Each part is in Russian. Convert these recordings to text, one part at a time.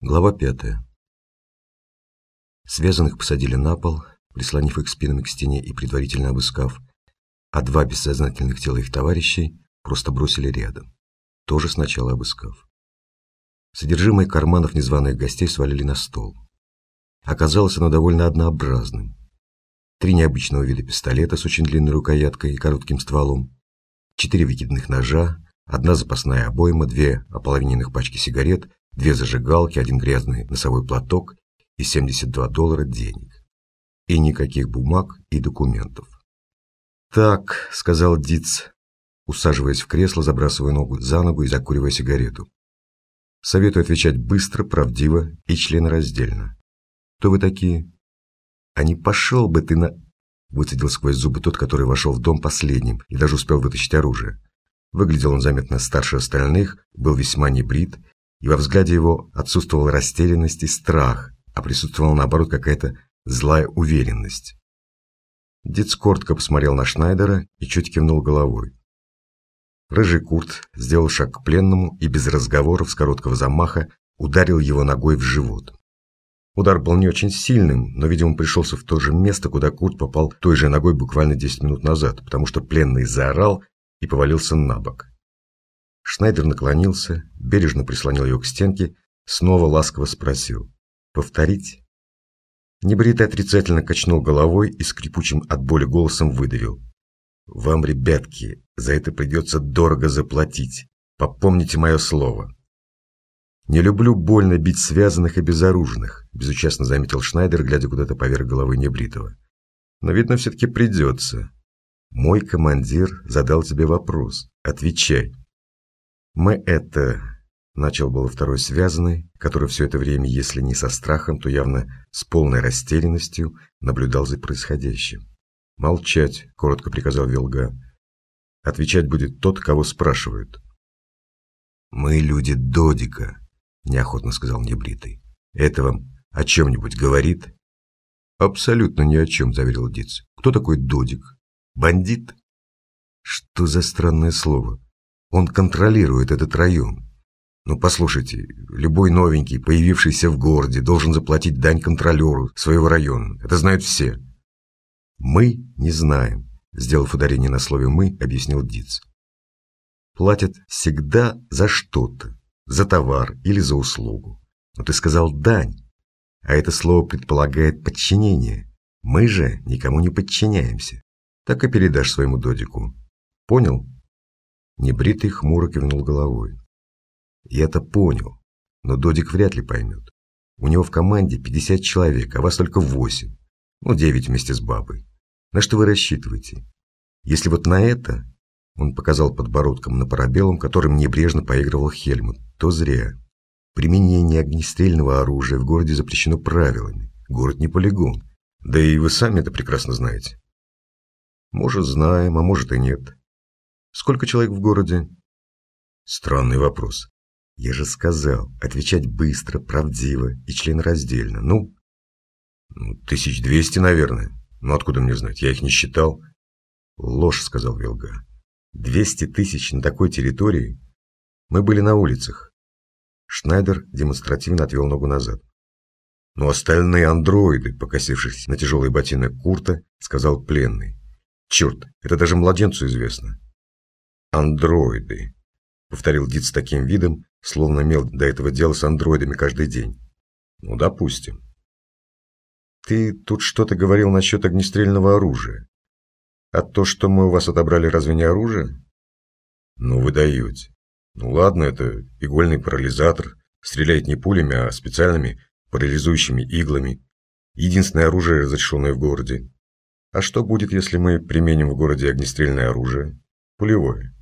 Глава пятая. Связанных посадили на пол, прислонив их спинами к стене и предварительно обыскав, а два бессознательных тела их товарищей просто бросили рядом, тоже сначала обыскав. Содержимое карманов незваных гостей свалили на стол. Оказалось оно довольно однообразным. Три необычного вида пистолета с очень длинной рукояткой и коротким стволом, четыре выкидных ножа, одна запасная обойма, две ополовиненных пачки сигарет две зажигалки, один грязный носовой платок и 72 доллара денег. И никаких бумаг и документов. «Так», — сказал Диц, усаживаясь в кресло, забрасывая ногу за ногу и закуривая сигарету. «Советую отвечать быстро, правдиво и членораздельно. Кто вы такие?» «А не пошел бы ты на...» Выцедил сквозь зубы тот, который вошел в дом последним и даже успел вытащить оружие. Выглядел он заметно старше остальных, был весьма небрит и во взгляде его отсутствовала растерянность и страх, а присутствовала, наоборот, какая-то злая уверенность. Дед коротко посмотрел на Шнайдера и чуть кивнул головой. Рыжий Курт сделал шаг к пленному и без разговоров с короткого замаха ударил его ногой в живот. Удар был не очень сильным, но, видимо, пришелся в то же место, куда Курт попал той же ногой буквально 10 минут назад, потому что пленный заорал и повалился на бок. Шнайдер наклонился, бережно прислонил ее к стенке, снова ласково спросил. «Повторить?» Небритый отрицательно качнул головой и скрипучим от боли голосом выдавил. «Вам, ребятки, за это придется дорого заплатить. Попомните мое слово». «Не люблю больно бить связанных и безоружных», безучастно заметил Шнайдер, глядя куда-то поверх головы Небритого. «Но, видно, все-таки придется. Мой командир задал тебе вопрос. Отвечай». Мы это... Начал было второй связанный, который все это время, если не со страхом, то явно с полной растерянностью наблюдал за происходящим. «Молчать», — коротко приказал Вилга. «Отвечать будет тот, кого спрашивают». «Мы люди Додика», — неохотно сказал небритый. «Это вам о чем-нибудь говорит?» «Абсолютно ни о чем», — заверил Диц. «Кто такой Додик? Бандит?» «Что за странное слово?» Он контролирует этот район. Ну, послушайте, любой новенький, появившийся в городе, должен заплатить дань контролеру своего района. Это знают все. Мы не знаем, сделав ударение на слове «мы», объяснил Диц. Платят всегда за что-то, за товар или за услугу. Но ты сказал «дань», а это слово предполагает подчинение. Мы же никому не подчиняемся. Так и передашь своему додику. Понял? Небритый хмуро кивнул головой. Я-то понял, но Додик вряд ли поймет. У него в команде 50 человек, а вас только 8. Ну, 9 вместе с бабой. На что вы рассчитываете? Если вот на это, он показал подбородком на парабеллум, которым небрежно поигрывал Хельмут, то зря. Применение огнестрельного оружия в городе запрещено правилами. Город не полигон. Да и вы сами это прекрасно знаете. Может, знаем, а может и нет. Сколько человек в городе? Странный вопрос. Я же сказал, отвечать быстро, правдиво и членораздельно. Ну? ну тысяч двести, наверное. Ну, откуда мне знать? Я их не считал. Ложь, сказал Вилга. Двести тысяч на такой территории? Мы были на улицах. Шнайдер демонстративно отвел ногу назад. Но «Ну, остальные андроиды, покосившись на тяжелый ботинок Курта, сказал пленный. Черт, это даже младенцу известно. «Андроиды», — повторил Дид с таким видом, словно имел до этого дело с андроидами каждый день. «Ну, допустим». «Ты тут что-то говорил насчет огнестрельного оружия. А то, что мы у вас отобрали, разве не оружие?» «Ну, вы даете. Ну, ладно, это игольный парализатор. Стреляет не пулями, а специальными парализующими иглами. Единственное оружие, разрешенное в городе. А что будет, если мы применим в городе огнестрельное оружие? Пулевое.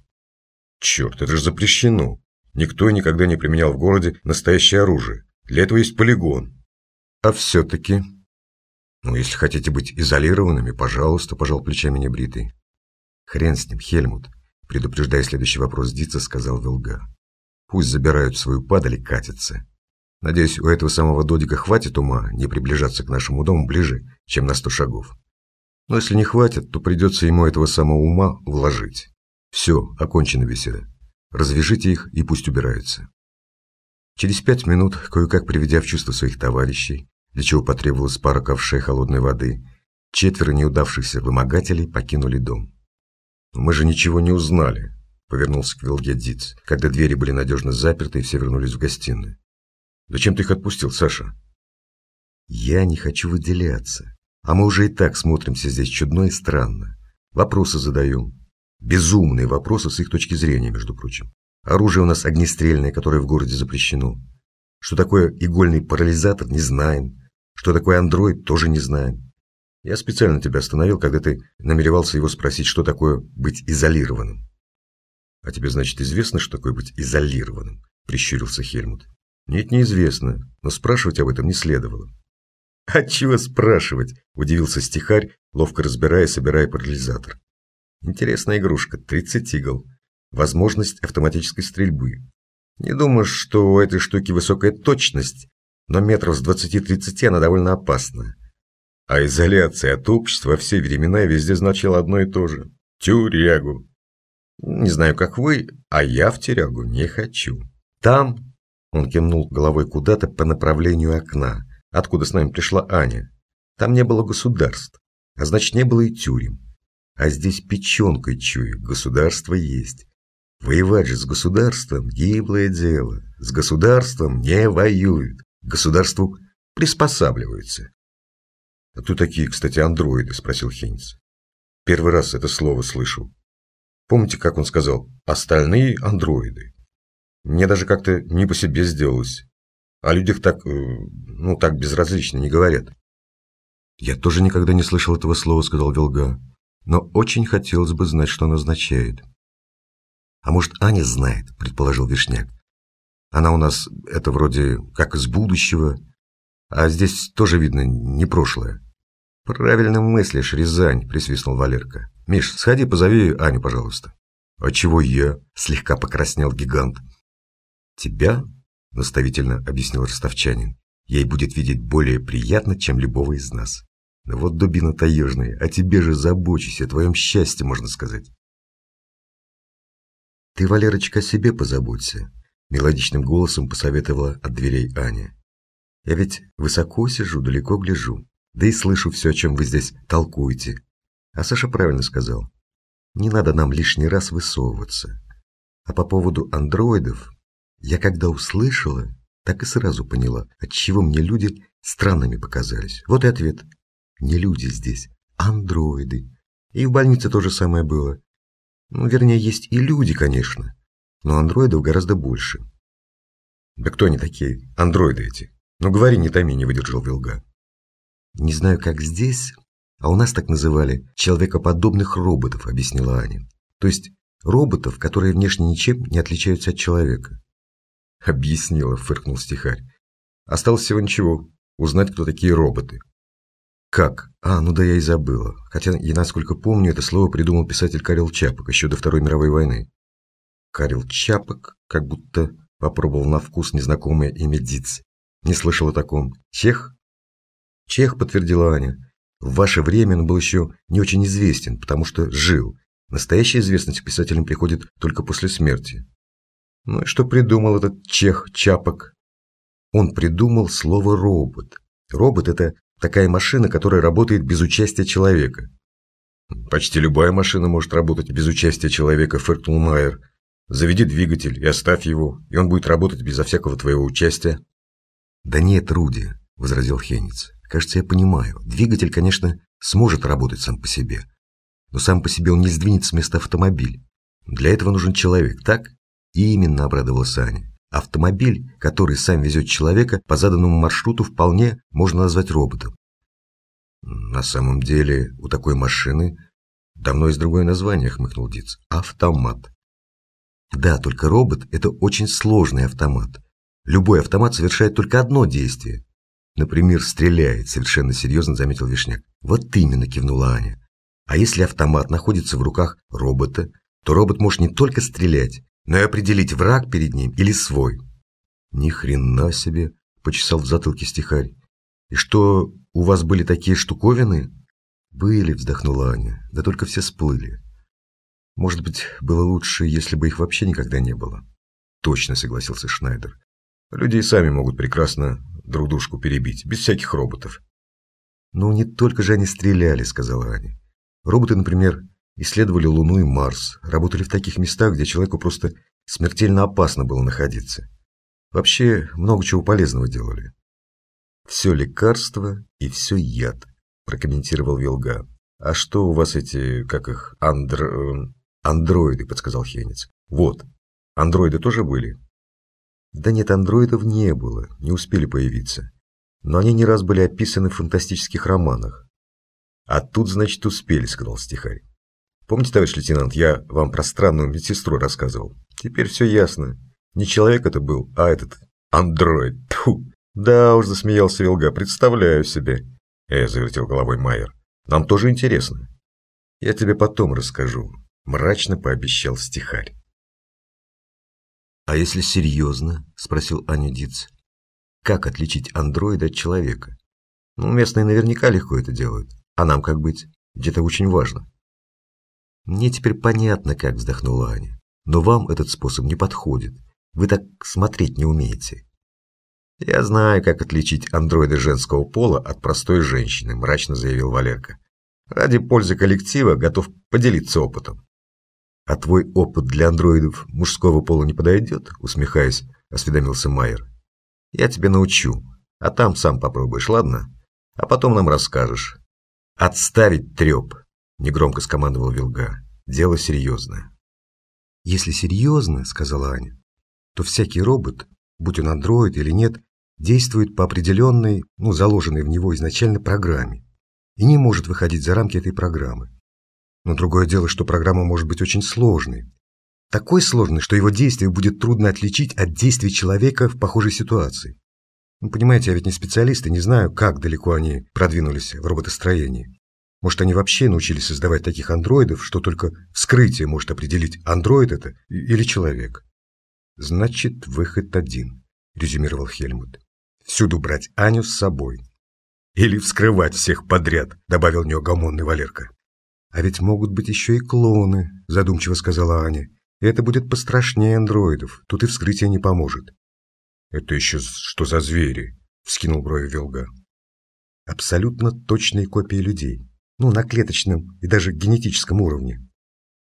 Черт, это же запрещено. Никто никогда не применял в городе настоящее оружие. Для этого есть полигон. А все-таки... Ну, если хотите быть изолированными, пожалуйста, пожал плечами небритый. Хрен с ним, Хельмут. Предупреждая следующий вопрос Дица, сказал Вилга. Пусть забирают свою падаль и катятся. Надеюсь, у этого самого Додика хватит ума не приближаться к нашему дому ближе, чем на сто шагов. Но если не хватит, то придется ему этого самого ума вложить. Все, окончена беседа. Развяжите их и пусть убираются. Через пять минут, кое-как приведя в чувство своих товарищей, для чего потребовалась пара ковшей холодной воды, четверо неудавшихся вымогателей покинули дом. «Мы же ничего не узнали», — повернулся к Вилге Диц, когда двери были надежно заперты и все вернулись в гостиную. «Зачем ты их отпустил, Саша?» «Я не хочу выделяться. А мы уже и так смотримся здесь чудно и странно. Вопросы задаем. Безумные вопросы с их точки зрения, между прочим. Оружие у нас огнестрельное, которое в городе запрещено. Что такое игольный парализатор, не знаем. Что такое андроид, тоже не знаем. Я специально тебя остановил, когда ты намеревался его спросить, что такое быть изолированным. А тебе, значит, известно, что такое быть изолированным? Прищурился Хельмут. Нет, неизвестно, но спрашивать об этом не следовало. «А чего спрашивать?» – удивился стихарь, ловко разбирая и собирая парализатор. «Интересная игрушка, 30 игл. Возможность автоматической стрельбы. Не думаешь, что у этой штуки высокая точность, но метров с 20-30 она довольно опасна. А изоляция от общества все времена и везде значила одно и то же. Тюрягу. Не знаю, как вы, а я в тюрягу не хочу. Там, он кивнул головой куда-то по направлению окна, откуда с нами пришла Аня. Там не было государств, а значит не было и тюрем. А здесь печенкой чую, государство есть. Воевать же с государством – гиблое дело. С государством не воюют. Государству приспосабливаются. «А кто такие, кстати, андроиды?» – спросил Хейнс. Первый раз это слово слышу. Помните, как он сказал «остальные андроиды»? Мне даже как-то не по себе сделалось. О людях так, э, ну, так безразлично не говорят. «Я тоже никогда не слышал этого слова», — сказал Велга. «Но очень хотелось бы знать, что оно означает». «А может, Аня знает», — предположил Вишняк. «Она у нас, это вроде как из будущего, а здесь тоже видно не прошлое». «Правильно мыслишь, Рязань», — присвистнул Валерка. «Миш, сходи, позови Аню, пожалуйста». «А чего я?» — слегка покраснел гигант. «Тебя?» — наставительно объяснил ростовчанин. «Ей будет видеть более приятно, чем любого из нас. Но вот дубина таежная, о тебе же забочусь, о твоем счастье, можно сказать». «Ты, Валерочка, о себе позаботься», — мелодичным голосом посоветовала от дверей Аня. «Я ведь высоко сижу, далеко гляжу, да и слышу все, о чем вы здесь толкуете. А Саша правильно сказал. Не надо нам лишний раз высовываться. А по поводу андроидов, я когда услышала, так и сразу поняла, отчего мне люди странными показались. Вот и ответ. Не люди здесь, андроиды. И в больнице то же самое было. Ну, вернее, есть и люди, конечно, но андроидов гораздо больше. Да кто они такие, андроиды эти? Ну, говори, не томи, не выдержал Вилга. Не знаю, как здесь, а у нас так называли человекоподобных роботов, объяснила Аня. То есть роботов, которые внешне ничем не отличаются от человека. Объяснила, фыркнул стихарь. Осталось всего ничего, узнать, кто такие роботы. Как? А, ну да я и забыла. Хотя, я насколько помню, это слово придумал писатель Карел Чапок еще до Второй мировой войны. Карел Чапок, как будто попробовал на вкус незнакомое имя Диц. Не слышал о таком. Чех? Чех, подтвердила Аня. В ваше время он был еще не очень известен, потому что жил. Настоящая известность к писателям приходит только после смерти. Ну и что придумал этот чех Чапок? Он придумал слово «робот». Робот – это такая машина, которая работает без участия человека. «Почти любая машина может работать без участия человека», – фыркнул Майер. «Заведи двигатель и оставь его, и он будет работать безо всякого твоего участия». «Да нет, Руди», – возразил Хенниц. Кажется, я понимаю. Двигатель, конечно, сможет работать сам по себе. Но сам по себе он не сдвинет с места автомобиль. Для этого нужен человек, так? И именно обрадовался Аня. Автомобиль, который сам везет человека по заданному маршруту, вполне можно назвать роботом. На самом деле, у такой машины давно есть другое название, хмыкнул Диц. Автомат. Да, только робот – это очень сложный автомат. Любой автомат совершает только одно действие Например, стреляет, совершенно серьезно заметил Вишняк. Вот именно, кивнула Аня. А если автомат находится в руках робота, то робот может не только стрелять, но и определить, враг перед ним или свой. Ни хрена себе, почесал в затылке стихарь. И что, у вас были такие штуковины? Были, вздохнула Аня, да только все сплыли. Может быть, было лучше, если бы их вообще никогда не было. Точно, согласился Шнайдер. Люди и сами могут прекрасно друг дружку перебить, без всяких роботов. «Ну, не только же они стреляли», — сказала Аня. «Роботы, например, исследовали Луну и Марс, работали в таких местах, где человеку просто смертельно опасно было находиться. Вообще, много чего полезного делали». «Все лекарство и все яд», — прокомментировал Вилга. «А что у вас эти, как их, андро... андроиды?» — подсказал Хенец. «Вот, андроиды тоже были?» «Да нет, андроидов не было, не успели появиться. Но они не раз были описаны в фантастических романах». «А тут, значит, успели», — сказал стихарь. «Помните, товарищ лейтенант, я вам про странную медсестру рассказывал? Теперь все ясно. Не человек это был, а этот андроид. Тьфу!» «Да уж», — засмеялся Вилга, — «представляю себе». «Э», — завертел головой Майер. Нам тоже интересно. Я тебе потом расскажу, мрачно пообещал стихарь. А если серьезно, спросил Аню Диц, как отличить андроида от человека? Ну, местные наверняка легко это делают. А нам как быть? Это очень важно. Мне теперь понятно, как вздохнула Аня. Но вам этот способ не подходит. Вы так смотреть не умеете. «Я знаю, как отличить андроида женского пола от простой женщины», – мрачно заявил Валерка. «Ради пользы коллектива готов поделиться опытом». «А твой опыт для андроидов мужского пола не подойдет?» – усмехаясь, осведомился Майер. «Я тебя научу, а там сам попробуешь, ладно? А потом нам расскажешь». «Отставить треп!» – негромко скомандовал Вилга. «Дело серьезное». «Если серьезно, — сказала Аня, — то всякий робот, будь он андроид или нет, действует по определенной, ну, заложенной в него изначально программе и не может выходить за рамки этой программы. Но другое дело, что программа может быть очень сложной. Такой сложной, что его действие будет трудно отличить от действий человека в похожей ситуации. Ну, понимаете, я ведь не специалист и не знаю, как далеко они продвинулись в роботостроении. Может, они вообще научились создавать таких андроидов, что только вскрытие может определить, андроид это или человек. Значит, выход один, резюмировал Хельмут. Всюду брать Аню с собой. Или вскрывать всех подряд, добавил неугомонный Валерка. А ведь могут быть еще и клоны, задумчиво сказала Аня. Это будет пострашнее андроидов, тут и вскрытие не поможет. Это еще что за звери? Вскинул брови Велга. Абсолютно точные копии людей. Ну, на клеточном и даже генетическом уровне.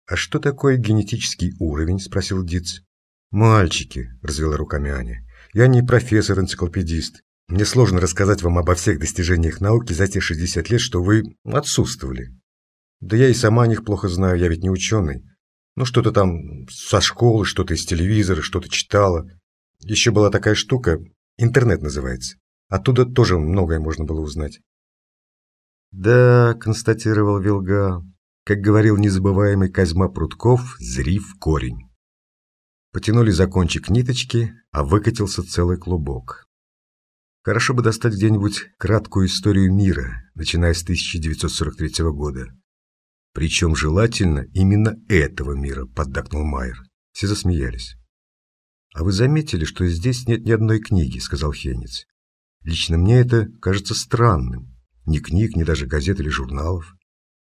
«А что такое генетический уровень?» – спросил Диц. «Мальчики», – развела руками Аня. Я не профессор-энциклопедист. Мне сложно рассказать вам обо всех достижениях науки за те 60 лет, что вы отсутствовали. Да я и сама о них плохо знаю, я ведь не ученый. Ну, что-то там со школы, что-то из телевизора, что-то читала. Еще была такая штука, интернет называется. Оттуда тоже многое можно было узнать. Да, констатировал Вилга, как говорил незабываемый Козьма Прутков, зри в корень. Потянули за кончик ниточки, а выкатился целый клубок. Хорошо бы достать где-нибудь краткую историю мира, начиная с 1943 года. Причем желательно именно этого мира, поддакнул Майер. Все засмеялись. «А вы заметили, что здесь нет ни одной книги?» – сказал Хенец. «Лично мне это кажется странным. Ни книг, ни даже газет или журналов».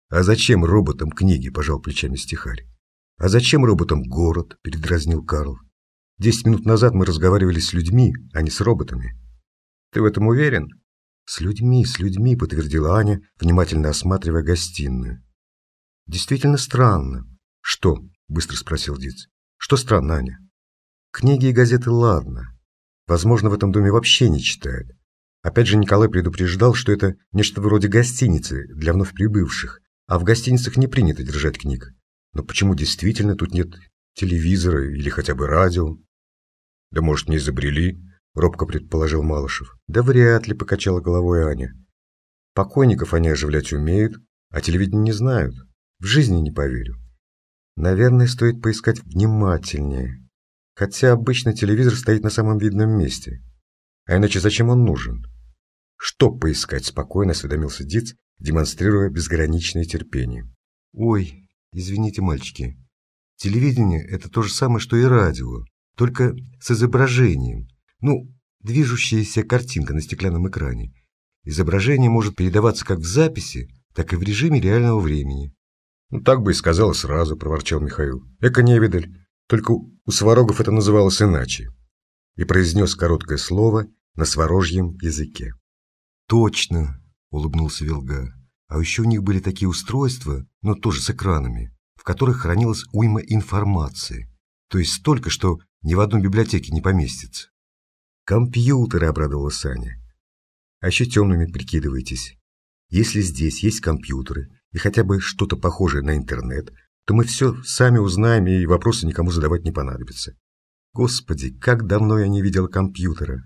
«А зачем роботам книги?» – пожал плечами стихарь. «А зачем роботам город?» – передразнил Карл. «Десять минут назад мы разговаривали с людьми, а не с роботами». «Ты в этом уверен?» «С людьми, с людьми», – подтвердила Аня, внимательно осматривая гостиную. «Действительно странно». «Что?» – быстро спросил Диц. «Что странно, Аня?» «Книги и газеты ладно. Возможно, в этом доме вообще не читают. Опять же, Николай предупреждал, что это нечто вроде гостиницы для вновь прибывших, а в гостиницах не принято держать книг. Но почему действительно тут нет телевизора или хотя бы радио? Да может, не изобрели, робко предположил Малышев. Да вряд ли, покачала головой Аня. Покойников они оживлять умеют, а телевидение не знают. В жизни не поверю. Наверное, стоит поискать внимательнее. Хотя обычно телевизор стоит на самом видном месте. А иначе зачем он нужен? Что поискать, спокойно осведомился Диц, демонстрируя безграничное терпение. Ой, Извините, мальчики. Телевидение – это то же самое, что и радио, только с изображением. Ну, движущаяся картинка на стеклянном экране. Изображение может передаваться как в записи, так и в режиме реального времени. «Ну, так бы и сказала сразу», – проворчал Михаил. «Эко невидаль. Только у сварогов это называлось иначе». и произнес короткое слово на сворожьем языке. «Точно!» — улыбнулся Вилга. «А еще у них были такие устройства, но тоже с экранами, в которых хранилась уйма информации, то есть столько, что ни в одной библиотеке не поместится». «Компьютеры!» — обрадовала Саня. «А еще темными прикидываетесь. Если здесь есть компьютеры и хотя бы что-то похожее на интернет, то мы все сами узнаем и вопросы никому задавать не понадобится. Господи, как давно я не видел компьютера.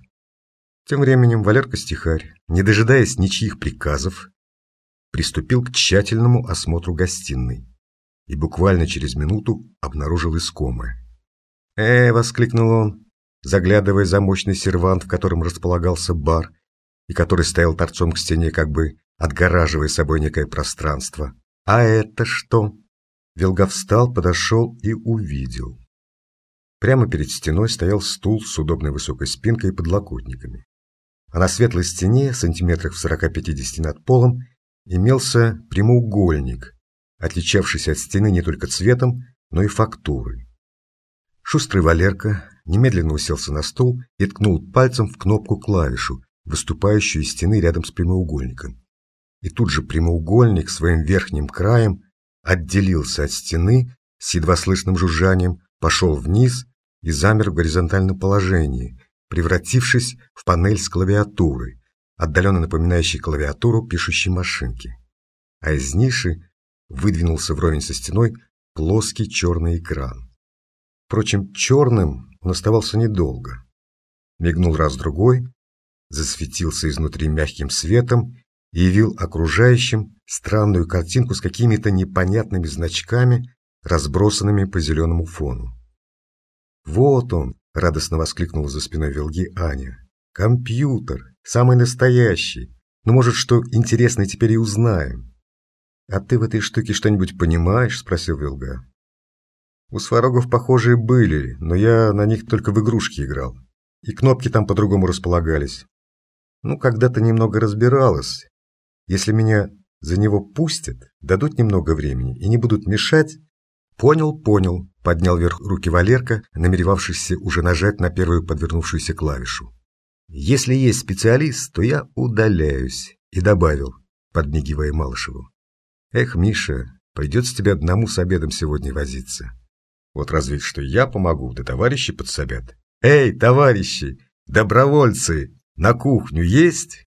Тем временем Валерка-стихарь, не дожидаясь ничьих приказов, приступил к тщательному осмотру гостиной и буквально через минуту обнаружил искомое. «Э!» — воскликнул он, заглядывая за мощный сервант, в котором располагался бар, и который стоял торцом к стене, как бы отгораживая собой некое пространство. «А это что?» Вилга встал, подошел и увидел. Прямо перед стеной стоял стул с удобной высокой спинкой и подлокотниками. А на светлой стене, сантиметрах в 40-50 над полом, имелся прямоугольник, отличавшийся от стены не только цветом, но и фактурой. Шустрый Валерка немедленно уселся на стул и ткнул пальцем в кнопку-клавишу, выступающую из стены рядом с прямоугольником. И тут же прямоугольник своим верхним краем отделился от стены с едва слышным жужжанием, пошел вниз и замер в горизонтальном положении, превратившись в панель с клавиатурой, отдаленно напоминающей клавиатуру пишущей машинки. А из ниши выдвинулся вровень со стеной плоский черный экран. Впрочем, черным он оставался недолго. Мигнул раз-другой, засветился изнутри мягким светом и явил окружающим странную картинку с какими-то непонятными значками, разбросанными по зеленому фону. «Вот он!» — радостно воскликнула за спиной Велги Аня. «Компьютер! Самый настоящий! Ну, может, что интересное теперь и узнаем!» «А ты в этой штуке что-нибудь понимаешь?» — спросил Вилга. «У сварогов похожие были, но я на них только в игрушки играл. И кнопки там по-другому располагались. Ну, когда-то немного разбиралась. Если меня за него пустят, дадут немного времени и не будут мешать, «Понял, понял», — поднял вверх руки Валерка, намеревавшийся уже нажать на первую подвернувшуюся клавишу. «Если есть специалист, то я удаляюсь», — и добавил, подмигивая Малышеву. «Эх, Миша, придется тебе одному с обедом сегодня возиться. Вот разве что я помогу, да товарищи подсобят. Эй, товарищи, добровольцы, на кухню есть?»